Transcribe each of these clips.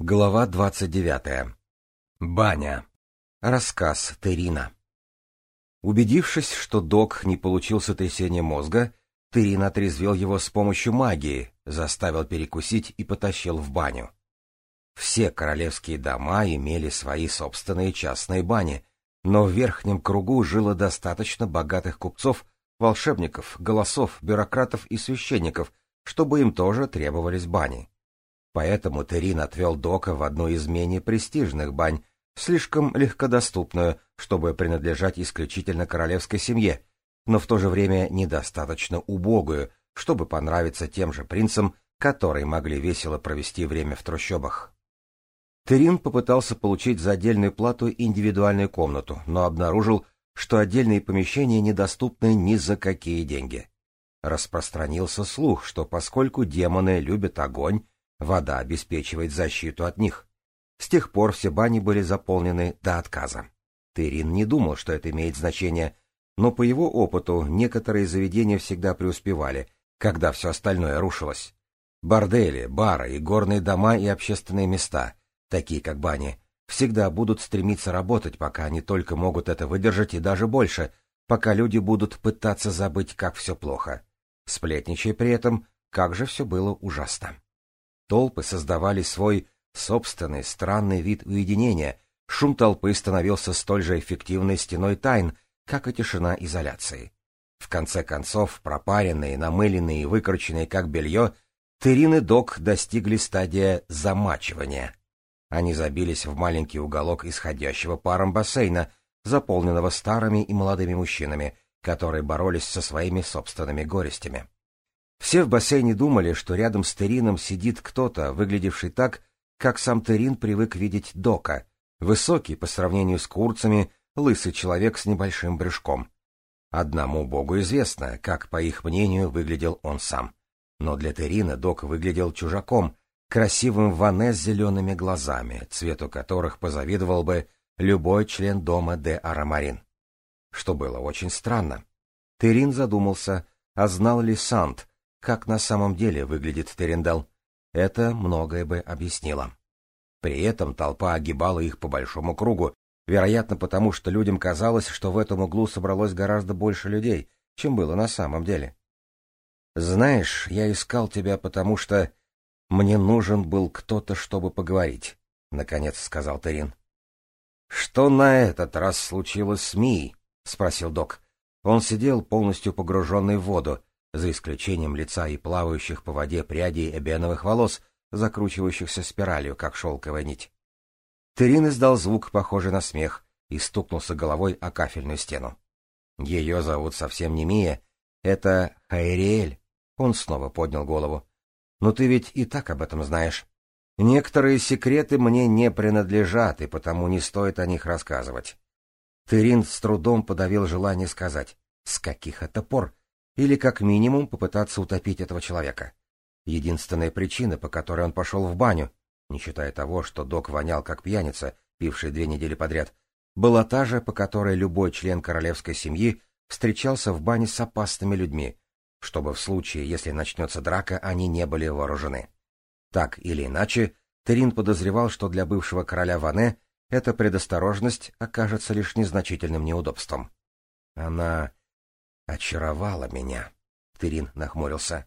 Глава 29. Баня. Рассказ Терина. Убедившись, что док не получил сотрясение мозга, Терин отрезвил его с помощью магии, заставил перекусить и потащил в баню. Все королевские дома имели свои собственные частные бани, но в верхнем кругу жило достаточно богатых купцов, волшебников, голосов, бюрократов и священников, чтобы им тоже требовались бани. Поэтому Терин отвел Дока в одну из менее престижных бань, слишком легкодоступную, чтобы принадлежать исключительно королевской семье, но в то же время недостаточно убогую, чтобы понравиться тем же принцам, которые могли весело провести время в трущобах. Терин попытался получить за отдельную плату индивидуальную комнату, но обнаружил, что отдельные помещения недоступны ни за какие деньги. Распространился слух, что поскольку демоны любят огонь, Вода обеспечивает защиту от них. С тех пор все бани были заполнены до отказа. Терин не думал, что это имеет значение, но по его опыту некоторые заведения всегда преуспевали, когда все остальное рушилось. Бордели, бары, и горные дома и общественные места, такие как бани, всегда будут стремиться работать, пока они только могут это выдержать и даже больше, пока люди будут пытаться забыть, как все плохо, сплетничая при этом, как же все было ужасно. Толпы создавали свой собственный странный вид уединения, шум толпы становился столь же эффективной стеной тайн, как и тишина изоляции. В конце концов, пропаренные, намыленные и выкрученные как белье, терины и Док достигли стадии замачивания. Они забились в маленький уголок исходящего паром бассейна, заполненного старыми и молодыми мужчинами, которые боролись со своими собственными горестями. Все в бассейне думали, что рядом с Терином сидит кто-то, выглядевший так, как сам Терин привык видеть Дока, высокий по сравнению с курцами, лысый человек с небольшим брюшком. Одному богу известно, как, по их мнению, выглядел он сам. Но для Терина Док выглядел чужаком, красивым ване с зелеными глазами, цвету которых позавидовал бы любой член дома де Арамарин. Что было очень странно. Терин задумался, а знал ли Санд, как на самом деле выглядит Терендал, это многое бы объяснило. При этом толпа огибала их по большому кругу, вероятно потому, что людям казалось, что в этом углу собралось гораздо больше людей, чем было на самом деле. «Знаешь, я искал тебя, потому что мне нужен был кто-то, чтобы поговорить», — наконец сказал Терин. «Что на этот раз случилось с Мией?» — спросил док. Он сидел полностью погруженный в воду, за исключением лица и плавающих по воде прядей эбеновых волос, закручивающихся спиралью, как шелковая нить. Терин издал звук, похожий на смех, и стукнулся головой о кафельную стену. Ее зовут совсем не Мия, это Хайриэль. Он снова поднял голову. Но ты ведь и так об этом знаешь. Некоторые секреты мне не принадлежат, и потому не стоит о них рассказывать. Терин с трудом подавил желание сказать, с каких это пор или как минимум попытаться утопить этого человека. Единственная причина, по которой он пошел в баню, не считая того, что док вонял как пьяница, пивший две недели подряд, была та же, по которой любой член королевской семьи встречался в бане с опасными людьми, чтобы в случае, если начнется драка, они не были вооружены. Так или иначе, Терин подозревал, что для бывшего короля Ване эта предосторожность окажется лишь незначительным неудобством. Она «Очаровала меня», — Тырин нахмурился.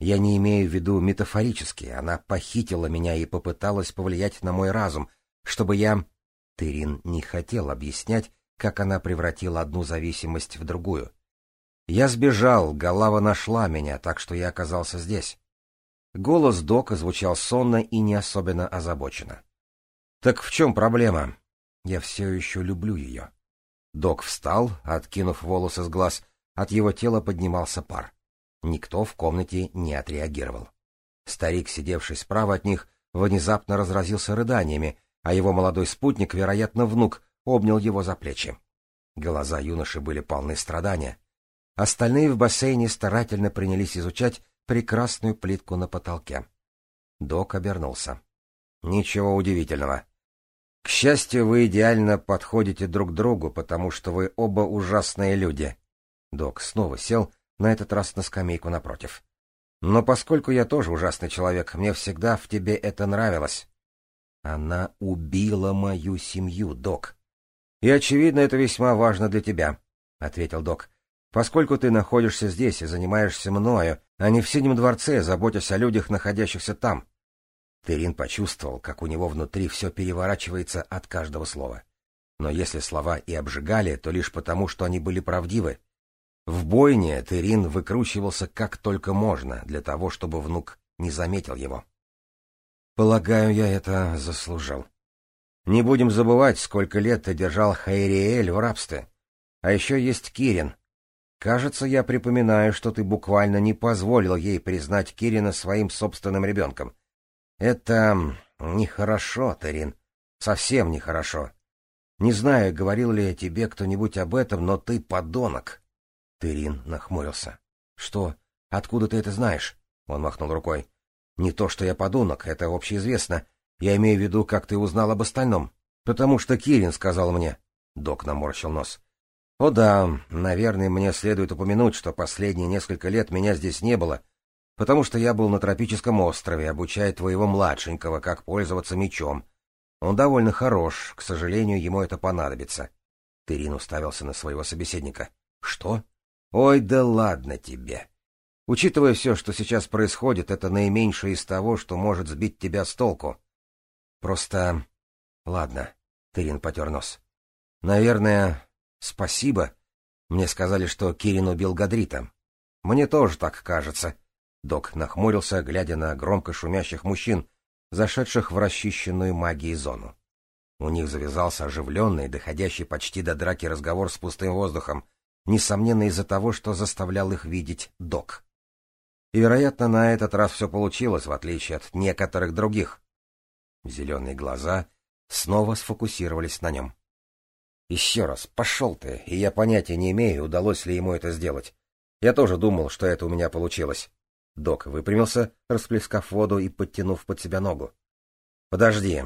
«Я не имею в виду метафорически. Она похитила меня и попыталась повлиять на мой разум, чтобы я...» Тырин не хотел объяснять, как она превратила одну зависимость в другую. «Я сбежал, Галава нашла меня, так что я оказался здесь». Голос Дока звучал сонно и не особенно озабоченно. «Так в чем проблема? Я все еще люблю ее». Док встал, откинув волосы с глаз — от его тела поднимался пар. Никто в комнате не отреагировал. Старик, сидевший справа от них, внезапно разразился рыданиями, а его молодой спутник, вероятно, внук, обнял его за плечи. Глаза юноши были полны страдания. Остальные в бассейне старательно принялись изучать прекрасную плитку на потолке. Док обернулся. Ничего удивительного. К счастью, вы идеально подходите друг другу, потому что вы оба ужасные люди. Док снова сел, на этот раз на скамейку напротив. «Но поскольку я тоже ужасный человек, мне всегда в тебе это нравилось». «Она убила мою семью, док». «И, очевидно, это весьма важно для тебя», — ответил док. «Поскольку ты находишься здесь и занимаешься мною, а не в Синем дворце, заботясь о людях, находящихся там». Терин почувствовал, как у него внутри все переворачивается от каждого слова. Но если слова и обжигали, то лишь потому, что они были правдивы — в бойне Терин выкручивался как только можно для того, чтобы внук не заметил его. Полагаю, я это заслужил. Не будем забывать, сколько лет ты держал Хайриэль в рабстве. А еще есть Кирин. Кажется, я припоминаю, что ты буквально не позволил ей признать Кирина своим собственным ребенком. Это нехорошо, Терин. Совсем нехорошо. Не знаю, говорил ли тебе кто-нибудь об этом, но ты подонок. Терин нахмурился. «Что? Откуда ты это знаешь?» Он махнул рукой. «Не то, что я подонок, это общеизвестно. Я имею в виду, как ты узнал об остальном. Потому что Кирин сказал мне...» Док наморщил нос. «О да, наверное, мне следует упомянуть, что последние несколько лет меня здесь не было, потому что я был на тропическом острове, обучая твоего младшенького, как пользоваться мечом. Он довольно хорош, к сожалению, ему это понадобится». Терин уставился на своего собеседника. «Что?» Ой, да ладно тебе. Учитывая все, что сейчас происходит, это наименьшее из того, что может сбить тебя с толку. Просто... Ладно, Тырин потер нос. Наверное, спасибо. Мне сказали, что Кирин убил Гадрита. Мне тоже так кажется. Док нахмурился, глядя на громко шумящих мужчин, зашедших в расчищенную магией зону. У них завязался оживленный, доходящий почти до драки разговор с пустым воздухом — несомненно из-за того, что заставлял их видеть док. И, вероятно, на этот раз все получилось, в отличие от некоторых других. Зеленые глаза снова сфокусировались на нем. «Еще раз, пошел ты, и я понятия не имею, удалось ли ему это сделать. Я тоже думал, что это у меня получилось». Док выпрямился, расплескав воду и подтянув под себя ногу. «Подожди,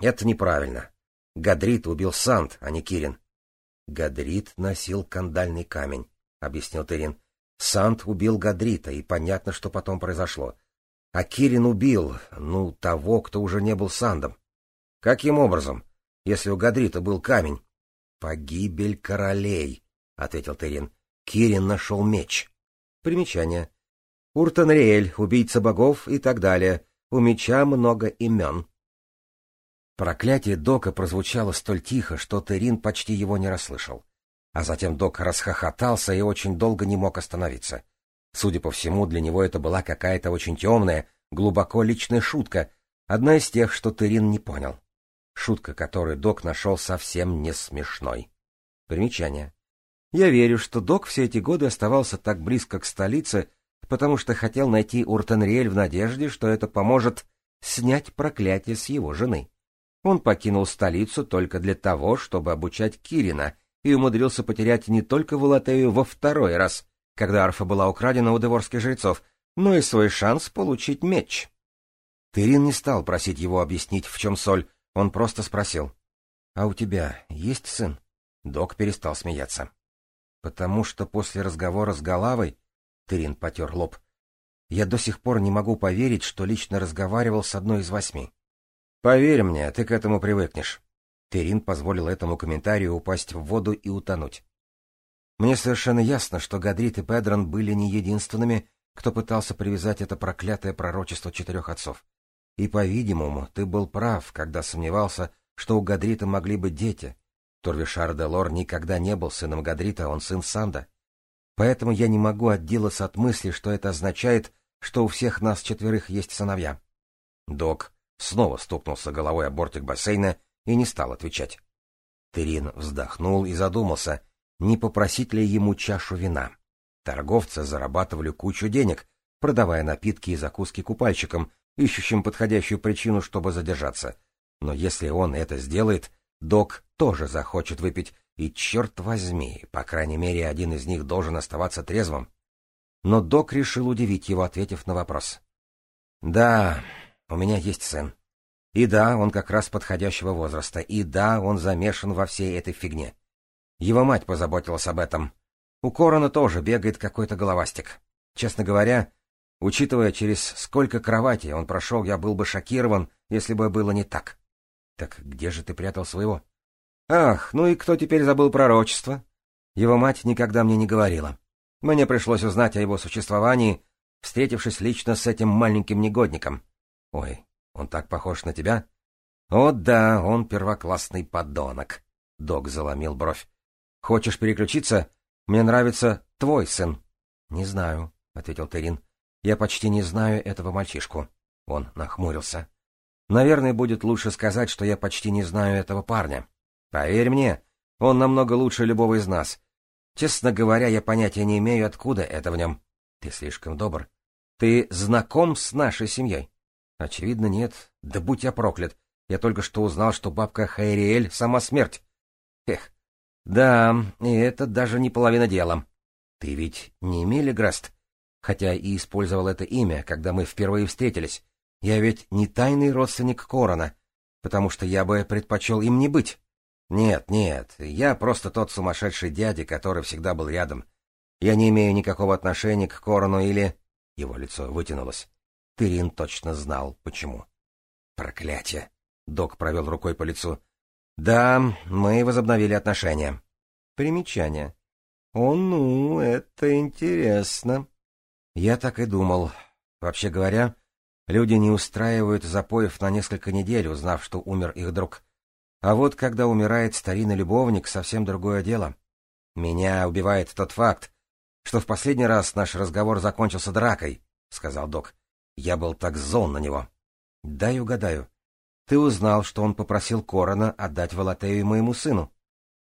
это неправильно. Гадрит убил Санд, а не Кирин. «Гадрит носил кандальный камень», — объяснил Терин. «Сант убил Гадрита, и понятно, что потом произошло. А Кирин убил, ну, того, кто уже не был Сандом. Каким образом, если у Гадрита был камень?» «Погибель королей», — ответил Терин. «Кирин нашел меч». Примечание. Уртанриэль, убийца богов и так далее. У меча много имен. Проклятие Дока прозвучало столь тихо, что Терин почти его не расслышал. А затем Док расхохотался и очень долго не мог остановиться. Судя по всему, для него это была какая-то очень темная, глубоко личная шутка, одна из тех, что Терин не понял. Шутка, которую Док нашел совсем не смешной. Примечание. Я верю, что Док все эти годы оставался так близко к столице, потому что хотел найти Уртенриэль в надежде, что это поможет снять проклятие с его жены. Он покинул столицу только для того, чтобы обучать Кирина, и умудрился потерять не только Волотею во второй раз, когда арфа была украдена у дворских жрецов, но и свой шанс получить меч. Тырин не стал просить его объяснить, в чем соль, он просто спросил. — А у тебя есть сын? Док перестал смеяться. — Потому что после разговора с Галавой... — Тырин потер лоб. — Я до сих пор не могу поверить, что лично разговаривал с одной из восьми. Поверь мне, ты к этому привыкнешь. Терин позволил этому комментарию упасть в воду и утонуть. Мне совершенно ясно, что Гадрит и Педрон были не единственными, кто пытался привязать это проклятое пророчество четырех отцов. И, по-видимому, ты был прав, когда сомневался, что у Гадрита могли быть дети. Турвишар де Лор никогда не был сыном Гадрита, он сын Санда. Поэтому я не могу отделаться от мысли, что это означает, что у всех нас четверых есть сыновья. Док, Снова стукнулся головой о бортик бассейна и не стал отвечать. Терин вздохнул и задумался, не попросить ли ему чашу вина. Торговцы зарабатывали кучу денег, продавая напитки и закуски купальщикам, ищущим подходящую причину, чтобы задержаться. Но если он это сделает, док тоже захочет выпить, и, черт возьми, по крайней мере, один из них должен оставаться трезвым. Но док решил удивить его, ответив на вопрос. — Да, у меня есть сын. И да, он как раз подходящего возраста, и да, он замешан во всей этой фигне. Его мать позаботилась об этом. У Корона тоже бегает какой-то головастик. Честно говоря, учитывая, через сколько кроватей он прошел, я был бы шокирован, если бы было не так. Так где же ты прятал своего? Ах, ну и кто теперь забыл пророчество? Его мать никогда мне не говорила. Мне пришлось узнать о его существовании, встретившись лично с этим маленьким негодником. Ой, он так похож на тебя? О да, он первоклассный подонок. Док заломил бровь. Хочешь переключиться? Мне нравится твой сын. Не знаю, ответил Терин. Я почти не знаю этого мальчишку. Он нахмурился. Наверное, будет лучше сказать, что я почти не знаю этого парня. Поверь мне, он намного лучше любого из нас. Честно говоря, я понятия не имею, откуда это в нем. Ты слишком добр. Ты знаком с нашей семьей? Очевидно, нет. Да будь я проклят. Я только что узнал, что бабка Хайриэль — сама смерть. Эх, да, и это даже не половина дела. Ты ведь не Мелиграст, хотя и использовал это имя, когда мы впервые встретились. Я ведь не тайный родственник Корона, потому что я бы предпочел им не быть. Нет, нет, я просто тот сумасшедший дядя, который всегда был рядом. Я не имею никакого отношения к Корону или... Его лицо вытянулось. Терин точно знал, почему. «Проклятие!» — док провел рукой по лицу. «Да, мы возобновили отношения». Примечание. «О, ну, это интересно». «Я так и думал. Вообще говоря, люди не устраивают запоев на несколько недель, узнав, что умер их друг. А вот когда умирает старинный любовник, совсем другое дело. Меня убивает тот факт, что в последний раз наш разговор закончился дракой», — сказал док. Я был так зол на него. Дай угадаю. Ты узнал, что он попросил Корона отдать Волотею моему сыну.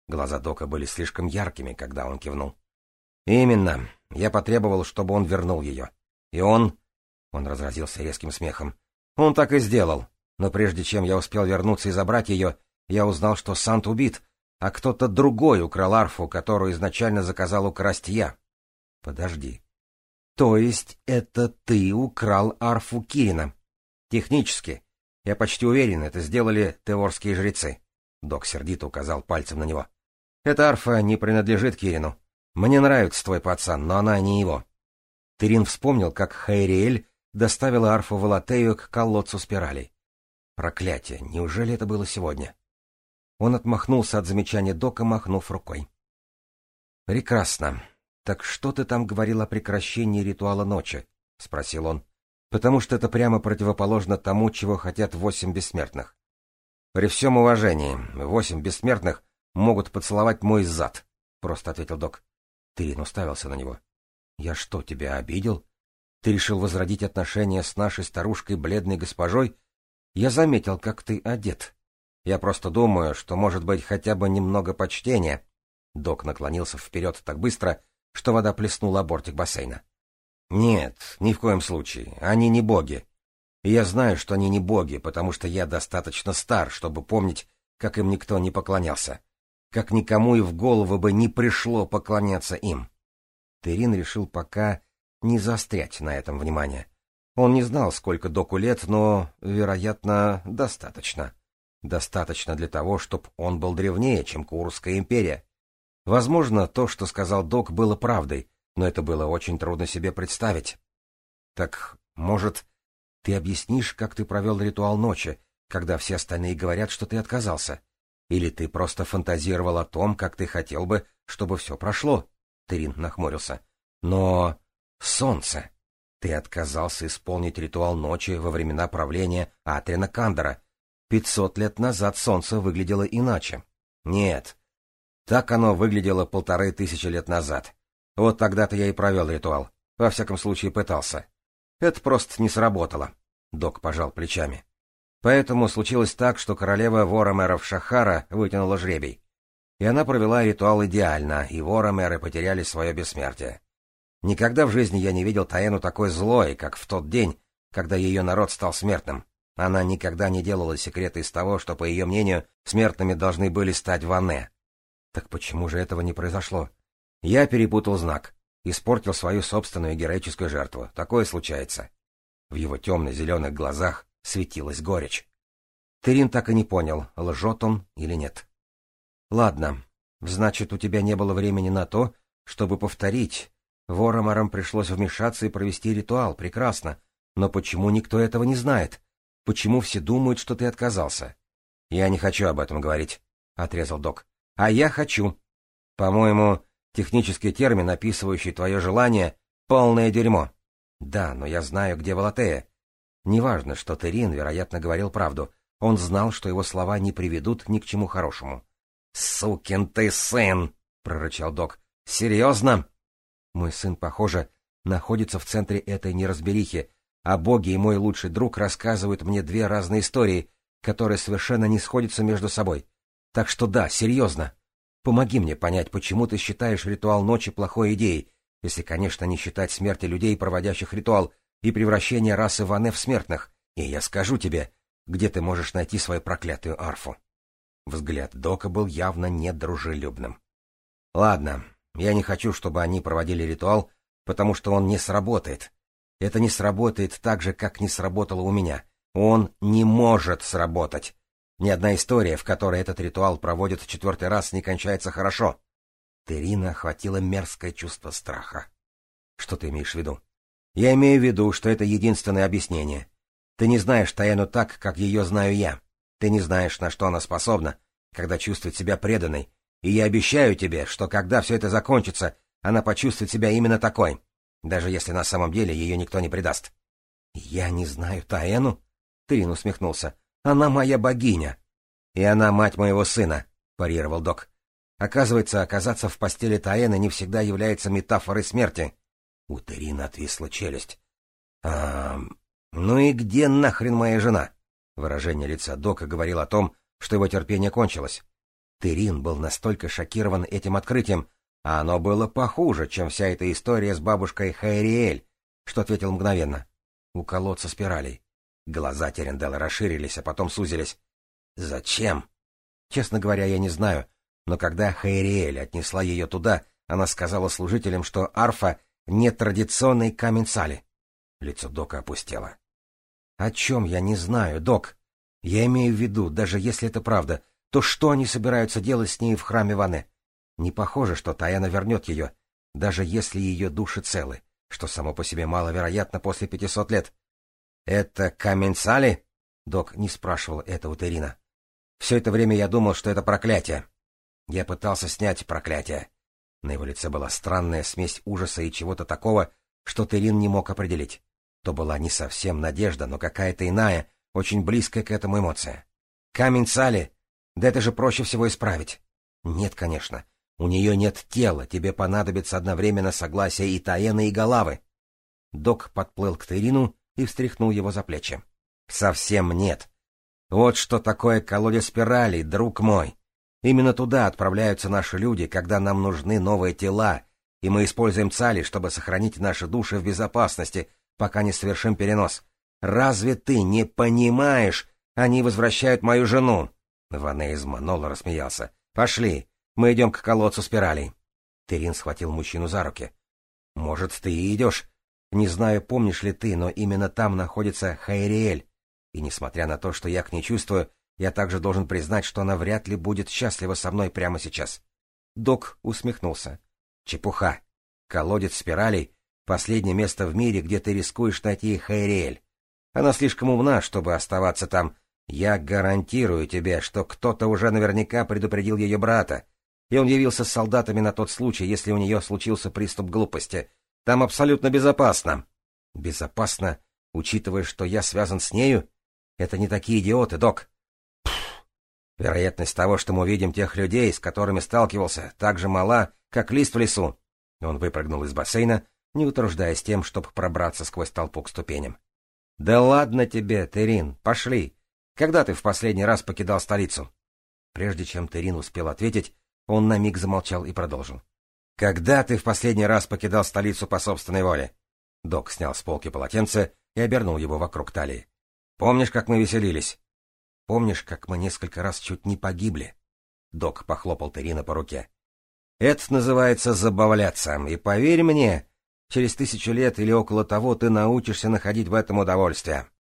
Глаза Дока были слишком яркими, когда он кивнул. Именно. Я потребовал, чтобы он вернул ее. И он... Он разразился резким смехом. Он так и сделал. Но прежде чем я успел вернуться и забрать ее, я узнал, что Сант убит, а кто-то другой украл арфу, которую изначально заказал украсть я. Подожди. То есть это ты украл арфу Кирина? Технически. Я почти уверен, это сделали теорские жрецы. Док сердито указал пальцем на него. Эта арфа не принадлежит Кирину. Мне нравится твой пацан, но она не его. Терин вспомнил, как Хайриэль доставила арфу Валатею к колодцу спиралей. Проклятие, неужели это было сегодня? Он отмахнулся от замечания Дока, махнув рукой. Прекрасно. «Так что ты там говорил о прекращении ритуала ночи?» — спросил он. «Потому что это прямо противоположно тому, чего хотят восемь бессмертных. При всем уважении, восемь бессмертных могут поцеловать мой зад», — просто ответил док. Тырин ну, уставился на него. «Я что, тебя обидел? Ты решил возродить отношения с нашей старушкой бледной госпожой? Я заметил, как ты одет. Я просто думаю, что может быть хотя бы немного почтения». Док наклонился вперед так быстро, — что вода плеснула бортик бассейна. «Нет, ни в коем случае. Они не боги. И я знаю, что они не боги, потому что я достаточно стар, чтобы помнить, как им никто не поклонялся. Как никому и в голову бы не пришло поклоняться им». Терин решил пока не застрять на этом внимание. Он не знал, сколько доку лет, но, вероятно, достаточно. Достаточно для того, чтобы он был древнее, чем Курская империя, Возможно, то, что сказал док, было правдой, но это было очень трудно себе представить. Так, может, ты объяснишь, как ты провел ритуал ночи, когда все остальные говорят, что ты отказался? Или ты просто фантазировал о том, как ты хотел бы, чтобы все прошло? Терин нахмурился. Но... Солнце! Ты отказался исполнить ритуал ночи во времена правления Атрина Кандора. Пятьсот лет назад солнце выглядело иначе. Нет, так оно выглядело полторы тысячи лет назад. Вот тогда-то я и провел ритуал. Во всяком случае, пытался. Это просто не сработало. Док пожал плечами. Поэтому случилось так, что королева Воромеров Шахара вытянула жребий. И она провела ритуал идеально, и Воромеры потеряли свое бессмертие. Никогда в жизни я не видел Таэну такой злой, как в тот день, когда ее народ стал смертным. Она никогда не делала секрета из того, что, по ее мнению, смертными должны были стать Ване. Так почему же этого не произошло? Я перепутал знак. Испортил свою собственную героическую жертву. Такое случается. В его темно-зеленых глазах светилась горечь. Терин так и не понял, лжет он или нет. Ладно, значит, у тебя не было времени на то, чтобы повторить. Воромарам пришлось вмешаться и провести ритуал, прекрасно. Но почему никто этого не знает? Почему все думают, что ты отказался? — Я не хочу об этом говорить, — отрезал док. А я хочу. По-моему, технический термин, описывающий твое желание, полное дерьмо. Да, но я знаю, где Валатея. Неважно, что Терин, вероятно, говорил правду. Он знал, что его слова не приведут ни к чему хорошему. «Сукин ты сын!» — прорычал док. «Серьезно?» Мой сын, похоже, находится в центре этой неразберихи, а боги и мой лучший друг рассказывают мне две разные истории, которые совершенно не сходятся между собой. Так что да, серьезно. Помоги мне понять, почему ты считаешь ритуал ночи плохой идеей, если, конечно, не считать смерти людей, проводящих ритуал, и превращение расы Ване в смертных. И я скажу тебе, где ты можешь найти свою проклятую арфу. Взгляд Дока был явно недружелюбным. Ладно, я не хочу, чтобы они проводили ритуал, потому что он не сработает. Это не сработает так же, как не сработало у меня. Он не может сработать. Ни одна история, в которой этот ритуал проводят в четвертый раз, не кончается хорошо. Терина охватило мерзкое чувство страха. Что ты имеешь в виду? Я имею в виду, что это единственное объяснение. Ты не знаешь Таяну так, как ее знаю я. Ты не знаешь, на что она способна, когда чувствует себя преданной. И я обещаю тебе, что когда все это закончится, она почувствует себя именно такой, даже если на самом деле ее никто не предаст. — Я не знаю Таэну? — Тырин усмехнулся. Она моя богиня. И она мать моего сына, парировал док. Оказывается, оказаться в постели Таэны не всегда является метафорой смерти. У Терина отвисла челюсть. А, ну и где нахрен моя жена? Выражение лица Дока говорило о том, что его терпение кончилось. Терин был настолько шокирован этим открытием, а оно было похуже, чем вся эта история с бабушкой Хайриэль, что ответил мгновенно. У колодца спиралей. Глаза Теренделла расширились, а потом сузились. «Зачем?» «Честно говоря, я не знаю, но когда Хайриэль отнесла ее туда, она сказала служителям, что арфа — нетрадиционный камень сали». Лицо Дока опустело. «О чем я не знаю, Док? Я имею в виду, даже если это правда, то что они собираются делать с ней в храме Ване? Не похоже, что Таяна вернет ее, даже если ее души целы, что само по себе маловероятно после пятисот лет». «Это камень сали?» — док не спрашивал этого Терина. «Все это время я думал, что это проклятие. Я пытался снять проклятие». На его лице была странная смесь ужаса и чего-то такого, что Терин не мог определить. То была не совсем надежда, но какая-то иная, очень близкая к этому эмоция. «Камень сали? Да это же проще всего исправить!» «Нет, конечно. У нее нет тела, тебе понадобится одновременно согласие и Таэна, и Головы». Док подплыл к Терину и встряхнул его за плечи. «Совсем нет. Вот что такое колодец спиралей, друг мой. Именно туда отправляются наши люди, когда нам нужны новые тела, и мы используем цали, чтобы сохранить наши души в безопасности, пока не совершим перенос. Разве ты не понимаешь? Они возвращают мою жену!» Ванеис Манола рассмеялся. «Пошли, мы идем к колодцу спиралей». Терин схватил мужчину за руки. «Может, ты и идешь, не знаю, помнишь ли ты, но именно там находится Хайриэль. И несмотря на то, что я к ней чувствую, я также должен признать, что она вряд ли будет счастлива со мной прямо сейчас. Док усмехнулся. Чепуха. Колодец спиралей — последнее место в мире, где ты рискуешь найти Хайриэль. Она слишком умна, чтобы оставаться там. Я гарантирую тебе, что кто-то уже наверняка предупредил ее брата, и он явился с солдатами на тот случай, если у нее случился приступ глупости — там абсолютно безопасно. Безопасно, учитывая, что я связан с нею? Это не такие идиоты, док. Пфф. Вероятность того, что мы увидим тех людей, с которыми сталкивался, так же мала, как лист в лесу. Он выпрыгнул из бассейна, не утруждаясь тем, чтобы пробраться сквозь толпу к ступеням. — Да ладно тебе, Терин, пошли. Когда ты в последний раз покидал столицу? Прежде чем Терин успел ответить, он на миг замолчал и продолжил. Когда ты в последний раз покидал столицу по собственной воле? Док снял с полки полотенце и обернул его вокруг талии. Помнишь, как мы веселились? Помнишь, как мы несколько раз чуть не погибли? Док похлопал Терина по руке. Это называется забавляться, и поверь мне, через тысячу лет или около того ты научишься находить в этом удовольствие.